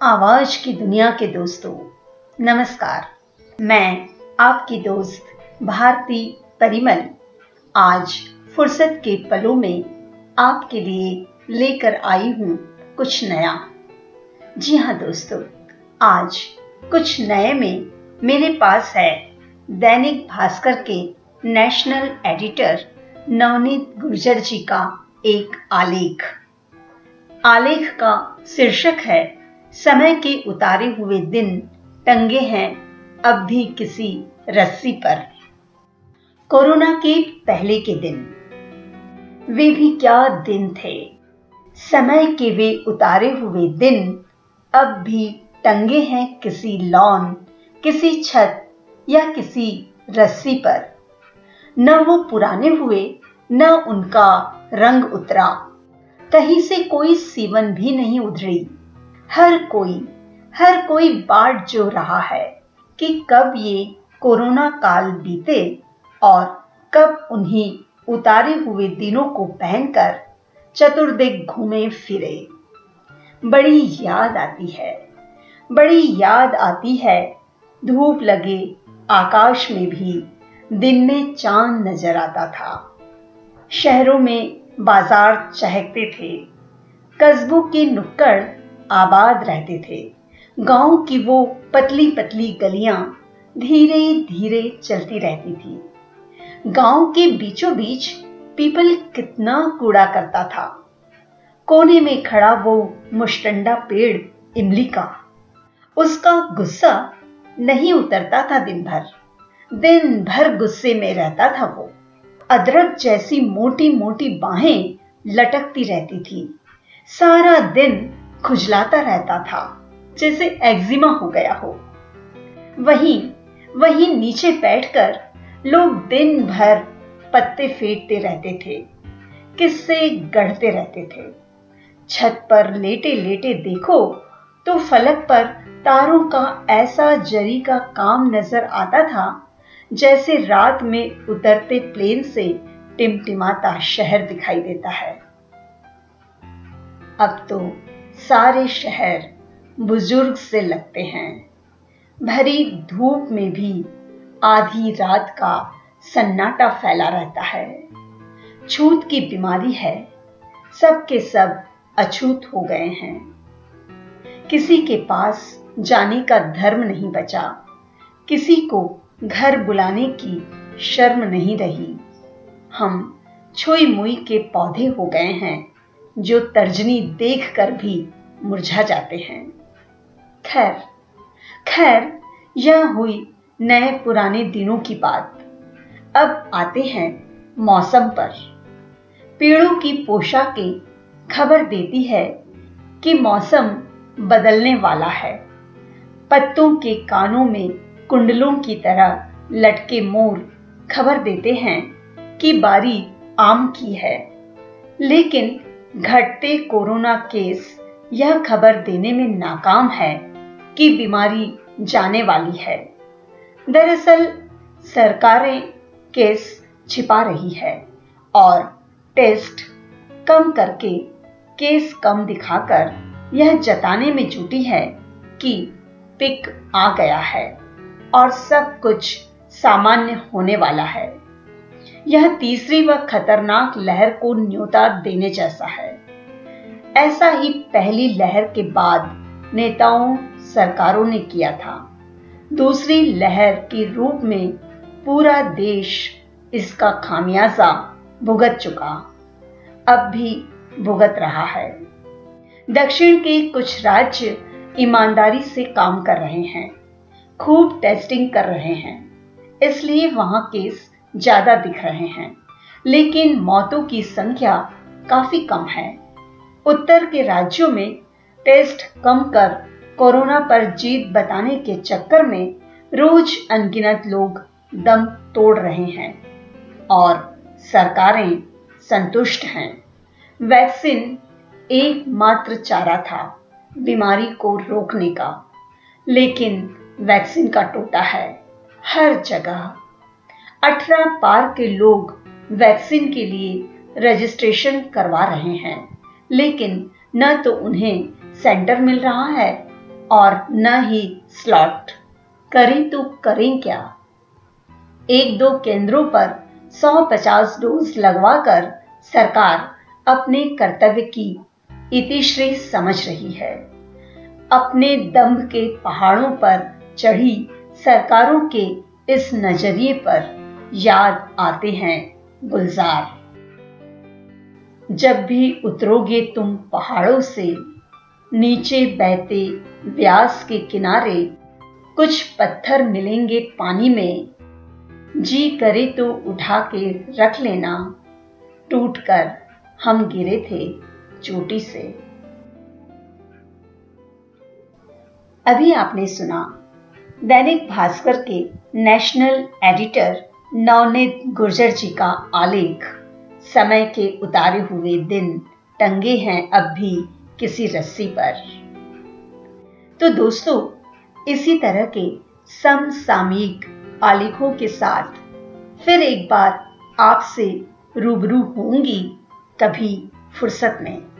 आवाज़ की दुनिया के दोस्तों, नमस्कार। मैं आपकी दोस्त भारती परिमल। आज फुर्सत के पलों में आपके लिए लेकर आई हूँ कुछ नया। जी हाँ दोस्तों, आज कुछ नए में मेरे पास है दैनिक भास्कर के नेशनल एडिटर नवनीत गुर्जर जी का एक आलेख। आलेख का शीर्षक है समय के उतारे हुए दिन टंगे हैं अब भी किसी रस्सी पर। कोरोना के पहले के दिन, वे भी क्या दिन थे? समय के वे उतारे हुए दिन अब भी टंगे हैं किसी लॉन, किसी छत या किसी रस्सी पर। न वो पुराने हुए, न उनका रंग उतरा। कहीं से कोई सीवन भी नहीं उधड़ी हर कोई हर कोई बाट जो रहा है कि कब ये कोरोना काल बीते और कब उन्हीं उतारे हुए दिनों को पहनकर चतुर्दिक घूमे फिरे। बड़ी याद आती है, बड़ी याद आती है। धूप लगे, आकाश में भी दिन में चाँद नज़र आता था। शहरों में बाज़ार चहकते थे, कस्बों के नुक्कड़ आबाद रहते थे। गाँव की वो पतली पतली गलियाँ धीरे धीरे चलती रहती थी। गाँव के बीचों बीच पीपल कितना कूड़ा करता था। कोने में खड़ा वो मुस्टंडा पेड़, इमली का। उसका गुस्सा नहीं उतरता था दिन भर दिन भर गुस्से में रहता था वो। अदरक जैसी मोटी मोटी बाहें लटकती रहती थी। सारा दिन खुजलाता रहता था, जैसे एक्जिमा हो गया हो। वहीं वहीं नीचे बैठकर लोग दिन भर पत्ते फेंटते रहते थे, किस्से गढ़ते रहते थे। छत पर लेटे लेटे देखो तो फलक पर तारों का ऐसा जरी का काम नज़र आता था, जैसे रात में उतरते प्लेन से टिमटिमाता शहर दिखाई देता है। अब तो सारे शहर बुज़ुर्ग से लगते हैं। भरी धूप में भी आधी रात का सन्नाटा फैला रहता है। छूत की बीमारी है। सबके सब अछूत हो गए हैं। किसी के पास जाने का धर्म नहीं बचा। किसी को घर बुलाने की शर्म नहीं रही। हम छुई मुई के पौधे हो गए हैं, जो तर्जनी देख कर भी मुरझा जाते हैं। खैर खैर, यह हुई नए पुराने दिनों की बात। अब आते हैं मौसम पर। पेड़ों की पोशाकें खबर देती है कि मौसम बदलने वाला है। पत्तों के कानों में कुंडलों की तरह लटके मोर खबर देते हैं कि बारी आम की है। लेकिन घटते कोरोना केस यह खबर देने में नाकाम है कि बीमारी जाने वाली है। दरअसल, सरकारें केस छिपा रही है और टेस्ट कम करके केस कम दिखाकर यह जताने में जुटी है कि पिक आ गया है और सब कुछ सामान्य होने वाला है। यह तीसरी व खतरनाक लहर को न्योता देने जैसा है। ऐसा ही पहली लहर के बाद नेताओं, सरकारों ने किया था। दूसरी लहर के रूप में पूरा देश इसका खामियाजा भुगत चुका। अब भी भुगत रहा है। दक्षिण के कुछ राज्य ईमानदारी से काम कर रहे हैं। खूब टेस्टिंग कर रहे हैं। इसलिए वहाँ केस ज़्यादा दिख रहे हैं। लेकिन मौतों की संख्या काफ़ी कम है। उत्तर के राज्यों में टेस्ट कम कर कोरोना पर जीत बताने के चक्कर में रोज अनगिनत लोग दम तोड़ रहे हैं और सरकारें संतुष्ट हैं। वैक्सीन एकमात्र चारा था बीमारी को रोकने का, लेकिन वैक्सीन का टोटा है हर जगह। अठारह पार के लोग वैक्सीन के लिए रजिस्ट्रेशन करवा रहे हैं। लेकिन न तो उन्हें सेंटर मिल रहा है और न ही स्लॉट करें तो करें क्या? एक दो केंद्रों पर 150 डोज लगवाकर सरकार अपने कर्तव्य की इतिश्री समझ रही है। अपने दम्भ के पहाड़ों पर चढ़ी सरकारों के इस नज़रिए पर याद आते हैं, गुलजार। जब भी उतरोगे तुम पहाड़ों से, नीचे बहते व्यास के किनारे, कुछ पत्थर मिलेंगे पानी में। जी करे तो उठा के रख लेना। टूटकर हम गिरे थे चोटी से। अभी आपने सुना, दैनिक भास्कर के नेशनल एडिटर नवनीत गुर्जर जी का आलेख। समय के उतारे हुए दिन टंगे हैं अब भी किसी रस्सी पर। तो दोस्तों, इसी तरह के समसामयिक आलेखों के साथ फिर एक बार आपसे रूबरू होंगी कभी फुर्सत में।